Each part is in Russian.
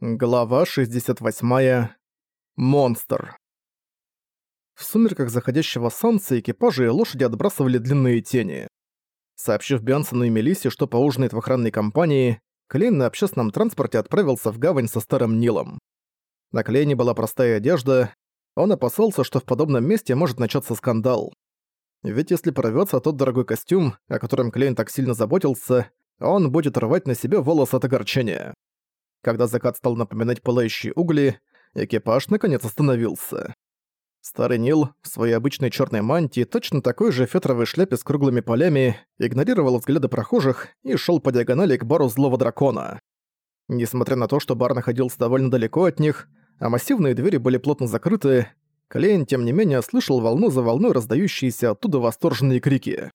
Глава 68. Монстр. В сумерках заходящего солнца экипажи и лошади отбрасывали длинные тени. Сообщив Бянсону и Мелиссе, что поужинает в охранной компании, Клейн на общественном транспорте отправился в гавань со Старым Нилом. На Клейне была простая одежда, он опасался, что в подобном месте может начаться скандал. Ведь если порвётся тот дорогой костюм, о котором Клейн так сильно заботился, он будет рвать на себе волосы от огорчения. Когда закат стал напоминать пылающие угли, экипаж наконец остановился. Старый Нил в своей обычной черной мантии, точно такой же фетровой шляпе с круглыми полями, игнорировал взгляды прохожих и шел по диагонали к бару злого дракона. Несмотря на то, что бар находился довольно далеко от них, а массивные двери были плотно закрыты, Клейн, тем не менее, слышал волну за волной раздающиеся оттуда восторженные крики.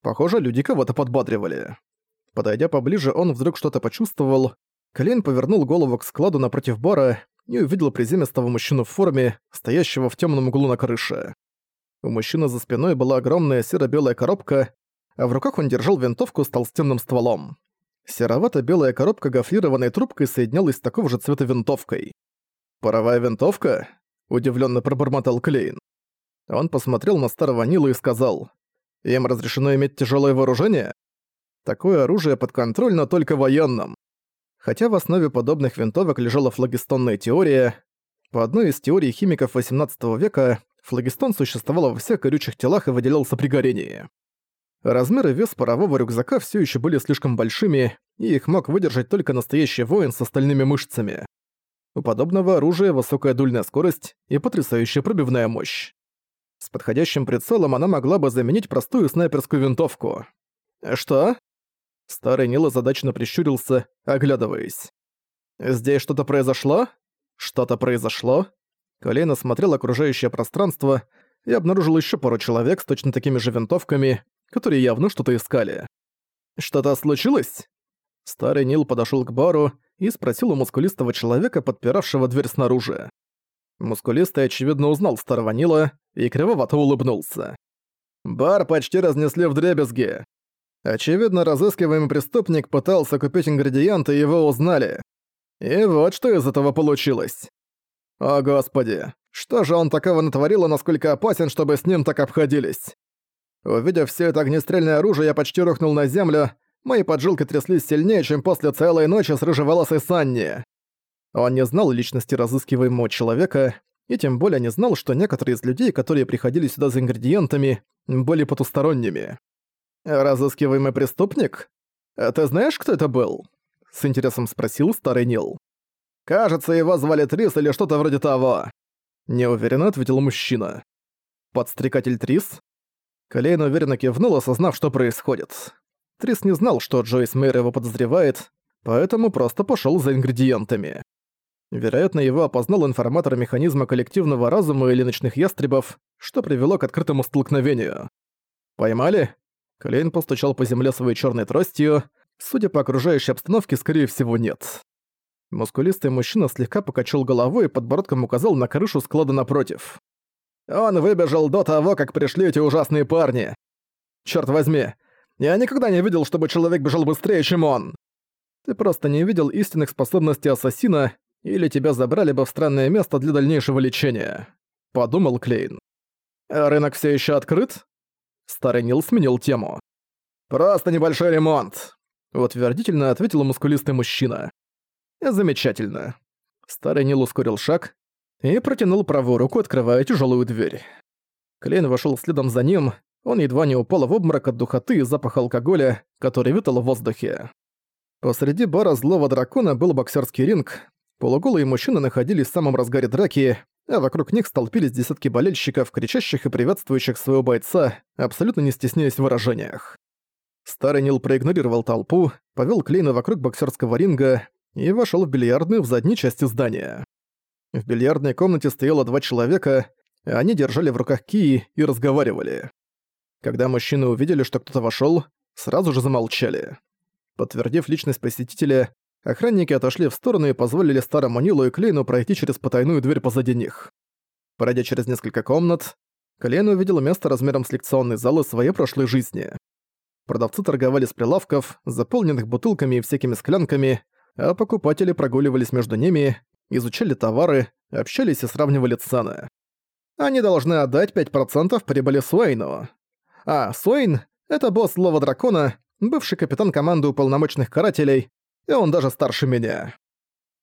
Похоже, люди кого-то подбадривали. Подойдя поближе, он вдруг что-то почувствовал, Клейн повернул голову к складу напротив бара и увидел приземистого мужчину в форме, стоящего в темном углу на крыше. У мужчины за спиной была огромная серо-белая коробка, а в руках он держал винтовку с толстенным стволом. Серовато-белая коробка гофрированной трубкой соединялась с такого же цвета винтовкой. «Паровая винтовка?» – удивленно пробормотал Клейн. Он посмотрел на старого Нила и сказал, «Им разрешено иметь тяжелое вооружение? Такое оружие подконтрольно только военным. Хотя в основе подобных винтовок лежала флагистонная теория, по одной из теорий химиков XVIII века флагистон существовал во всех горючих телах и выделялся при горении. Размер и вес парового рюкзака все еще были слишком большими, и их мог выдержать только настоящий воин с остальными мышцами. У подобного оружия высокая дульная скорость и потрясающая пробивная мощь. С подходящим прицелом она могла бы заменить простую снайперскую винтовку. Что? Старый Нил озадаченно прищурился, оглядываясь. «Здесь что-то произошло? Что-то произошло?» Колейн осмотрел окружающее пространство и обнаружил еще пару человек с точно такими же винтовками, которые явно что-то искали. «Что-то случилось?» Старый Нил подошел к бару и спросил у мускулистого человека, подпиравшего дверь снаружи. Мускулистый, очевидно, узнал старого Нила и кривовато улыбнулся. «Бар почти разнесли в дребезги. Очевидно, разыскиваемый преступник пытался купить ингредиенты, и его узнали. И вот что из этого получилось. О господи, что же он такого натворил и насколько опасен, чтобы с ним так обходились? Увидев все это огнестрельное оружие, я почти рухнул на землю, мои поджилки тряслись сильнее, чем после целой ночи с рыжеволосой Санни. Он не знал личности разыскиваемого человека, и тем более не знал, что некоторые из людей, которые приходили сюда за ингредиентами, были потусторонними. «Разыскиваемый преступник? А ты знаешь, кто это был?» С интересом спросил старый Нил. «Кажется, его звали Трис или что-то вроде того». Неуверенно ответил мужчина. «Подстрекатель Трис?» Колейн уверенно кивнул, осознав, что происходит. Трис не знал, что Джойс Мэйр его подозревает, поэтому просто пошел за ингредиентами. Вероятно, его опознал информатор механизма коллективного разума или ночных ястребов, что привело к открытому столкновению. «Поймали?» Клейн постучал по земле своей черной тростью. Судя по окружающей обстановке, скорее всего, нет. Мускулистый мужчина слегка покачал головой и подбородком указал на крышу склада напротив. «Он выбежал до того, как пришли эти ужасные парни. Черт возьми, я никогда не видел, чтобы человек бежал быстрее, чем он. Ты просто не видел истинных способностей ассасина, или тебя забрали бы в странное место для дальнейшего лечения», — подумал Клейн. «Рынок все еще открыт?» Старый Нил сменил тему. «Просто небольшой ремонт», — утвердительно ответил мускулистый мужчина. «Замечательно». Старый Нил ускорил шаг и протянул правую руку, открывая тяжелую дверь. Клейн вошел следом за ним, он едва не упал в обморок от духоты и запаха алкоголя, который витал в воздухе. Посреди бара злого дракона был боксерский ринг, полуголые мужчины находились в самом разгаре драки, а вокруг них столпились десятки болельщиков, кричащих и приветствующих своего бойца, абсолютно не стесняясь в выражениях. Старый Нил проигнорировал толпу, повел Клейна вокруг боксерского ринга и вошел в бильярдную в задней части здания. В бильярдной комнате стояло два человека, и они держали в руках кии и разговаривали. Когда мужчины увидели, что кто-то вошел, сразу же замолчали. Подтвердив личность посетителя, Охранники отошли в сторону и позволили старому Нилу и Клейну пройти через потайную дверь позади них. Пройдя через несколько комнат, Клейн увидел место размером с лекционный зал из своей прошлой жизни. Продавцы торговали с прилавков, заполненных бутылками и всякими склянками, а покупатели прогуливались между ними, изучали товары, общались и сравнивали цены. Они должны отдать 5% прибыли Суэйну. А Суэйн — это босс Лова Дракона, бывший капитан команды уполномоченных карателей, и он даже старше меня.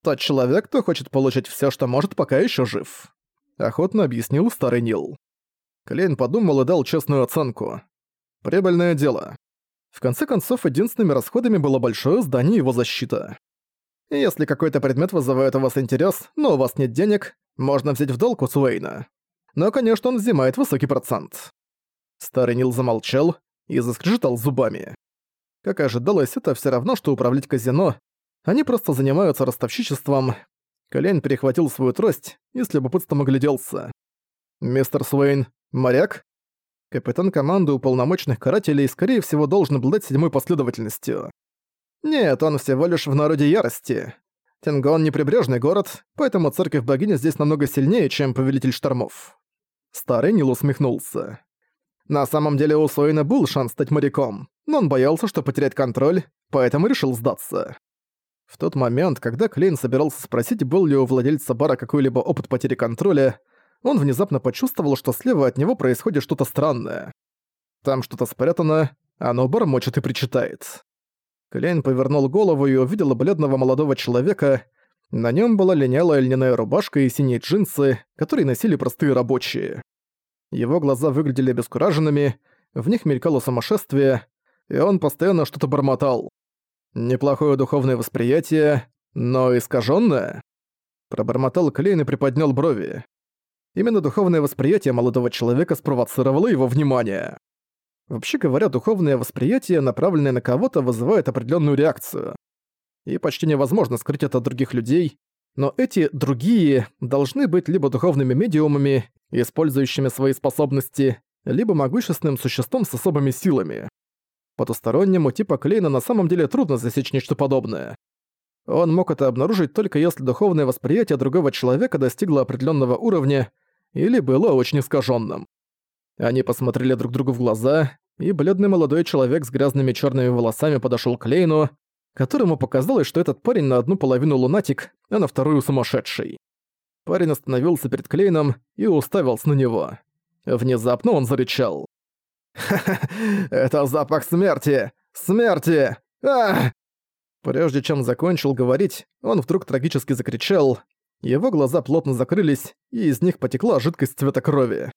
Тот человек, кто хочет получить всё, что может, пока ещё жив. Охотно объяснил старый Нил. Клейн подумал и дал честную оценку. Прибыльное дело. В конце концов, единственными расходами было большое здание его защита. Если какой-то предмет вызывает у вас интерес, но у вас нет денег, можно взять в долг у Суэйна. Но, конечно, он взимает высокий процент. Старый Нил замолчал и заскрежетал зубами. Как и ожидалось, это все равно, что управлять казино. Они просто занимаются ростовщичеством. Колень перехватил свою трость и с любопытством огляделся. «Мистер Суэйн, моряк?» Капитан команды уполномоченных карателей, скорее всего, должен обладать седьмой последовательностью. Нет, он всего лишь в народе ярости. Тенгон — неприбрежный город, поэтому церковь богини здесь намного сильнее, чем повелитель штормов. Старый Нил усмехнулся. На самом деле у Суэйна был шанс стать моряком, но он боялся, что потерять контроль, поэтому решил сдаться. В тот момент, когда Клейн собирался спросить, был ли у владельца бара какой-либо опыт потери контроля, он внезапно почувствовал, что слева от него происходит что-то странное. Там что-то спрятано, оно бормочет и причитает. Клейн повернул голову и увидел бледного молодого человека. На нем была линялая льняная рубашка и синие джинсы, которые носили простые рабочие. Его глаза выглядели обескураженными, в них мелькало сумасшествие, и он постоянно что-то бормотал. Неплохое духовное восприятие, но искаженное. Пробормотал Клейн и приподнял брови. Именно духовное восприятие молодого человека спровоцировало его внимание. Вообще говоря, духовное восприятие, направленное на кого-то, вызывает определенную реакцию. И почти невозможно скрыть это от других людей, но эти «другие» должны быть либо духовными медиумами, использующими свои способности, либо могущественным существом с особыми силами. Потустороннему типа Клейна на самом деле трудно засечь нечто подобное. Он мог это обнаружить только если духовное восприятие другого человека достигло определенного уровня или было очень искаженным. Они посмотрели друг другу в глаза, и бледный молодой человек с грязными черными волосами подошел к Лейну, которому показалось, что этот парень на одну половину лунатик, а на вторую сумасшедший. Парень остановился перед Клейном и уставился на него. Внезапно он зарычал. «Ха-ха, это запах смерти! Смерти! а Прежде чем закончил говорить, он вдруг трагически закричал, его глаза плотно закрылись, и из них потекла жидкость цвета крови.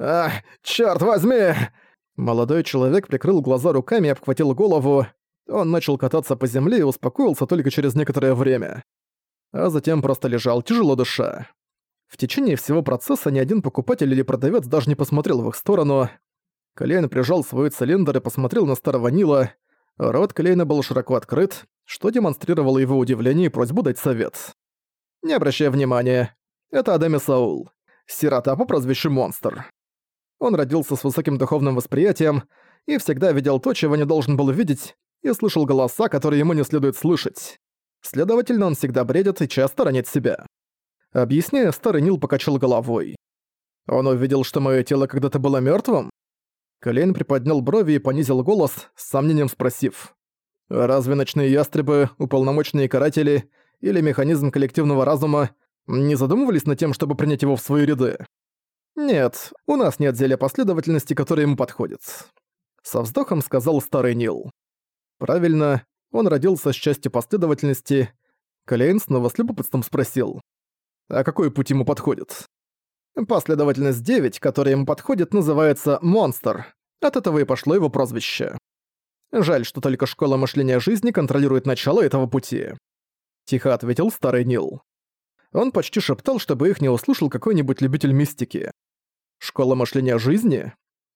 «А, чёрт возьми!» Молодой человек прикрыл глаза руками и обхватил голову. Он начал кататься по земле и успокоился только через некоторое время. А затем просто лежал, тяжело дыша. В течение всего процесса ни один покупатель или продавец даже не посмотрел в их сторону. Клейн прижал свой цилиндр и посмотрел на старого Нила. Рот Клейна был широко открыт, что демонстрировало его удивление и просьбу дать совет. Не обращай внимания. Это Адами Саул. Сирота по прозвищу Монстр. Он родился с высоким духовным восприятием и всегда видел то, чего не должен был видеть, и слышал голоса, которые ему не следует слышать. Следовательно, он всегда бредит и часто ранит себя. Объясняя, старый Нил покачал головой. Он увидел, что мое тело когда-то было мертвым. Колейн приподнял брови и понизил голос, с сомнением спросив. «Разве ночные ястребы, уполномоченные каратели или механизм коллективного разума не задумывались над тем, чтобы принять его в свои ряды? Нет, у нас нет зелья последовательности, которое ему подходит. Со вздохом сказал старый Нил. Правильно, он родился с частью последовательности. Калейн снова с любопытством спросил. А какой путь ему подходит? Последовательность 9, которая ему подходит, называется «Монстр». От этого и пошло его прозвище. Жаль, что только школа мышления жизни контролирует начало этого пути. Тихо ответил старый Нил. Он почти шептал, чтобы их не услышал какой-нибудь любитель мистики. Школа мышления жизни?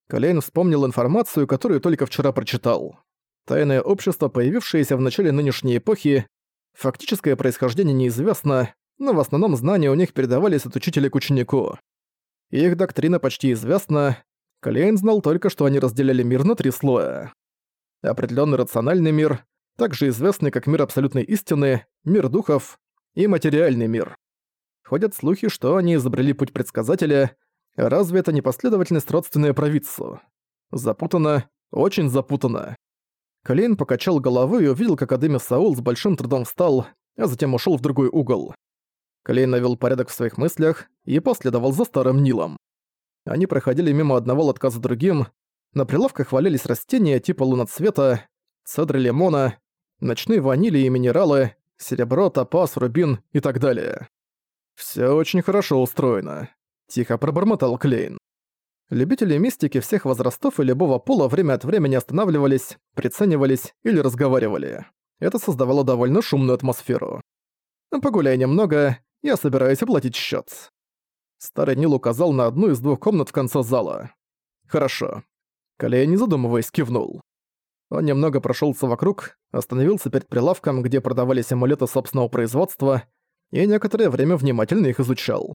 Колейн вспомнил информацию, которую только вчера прочитал. Тайное общество, появившееся в начале нынешней эпохи, фактическое происхождение неизвестно, но в основном знания у них передавались от учителя к ученику. Их доктрина почти известна. Колейн знал только, что они разделяли мир на три слоя. Определенный рациональный мир, также известный как мир абсолютной истины, мир духов и материальный мир. Ходят слухи, что они изобрели путь предсказателя. Разве это не последовательность родственная провидцу? Запутано, очень запутано. Клейн покачал головой и увидел, как Адеми Саул с большим трудом встал, а затем ушел в другой угол. Клейн навел порядок в своих мыслях и последовал за старым Нилом. Они проходили мимо одного лотка за другим, на прилавках валялись растения типа луноцвета, цедры лимона, ночные ванили и минералы, серебро, топаз, рубин и так далее. Все очень хорошо устроено», — тихо пробормотал Клейн. Любители мистики всех возрастов и любого пола время от времени останавливались, приценивались или разговаривали. Это создавало довольно шумную атмосферу. «Погуляй немного, я собираюсь оплатить счет. Старый Нил указал на одну из двух комнат в конце зала. «Хорошо». Калея, не задумываясь, кивнул. Он немного прошелся вокруг, остановился перед прилавком, где продавались амулеты собственного производства, и некоторое время внимательно их изучал.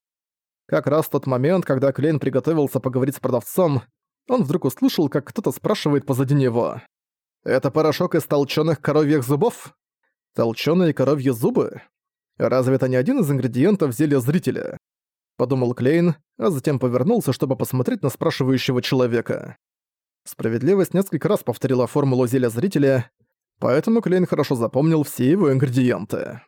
Как раз в тот момент, когда Клейн приготовился поговорить с продавцом, он вдруг услышал, как кто-то спрашивает позади него. «Это порошок из толчёных коровьих зубов? Толчёные коровьи зубы? Разве это не один из ингредиентов зелья зрителя?» Подумал Клейн, а затем повернулся, чтобы посмотреть на спрашивающего человека. Справедливость несколько раз повторила формулу зелья зрителя, поэтому Клейн хорошо запомнил все его ингредиенты.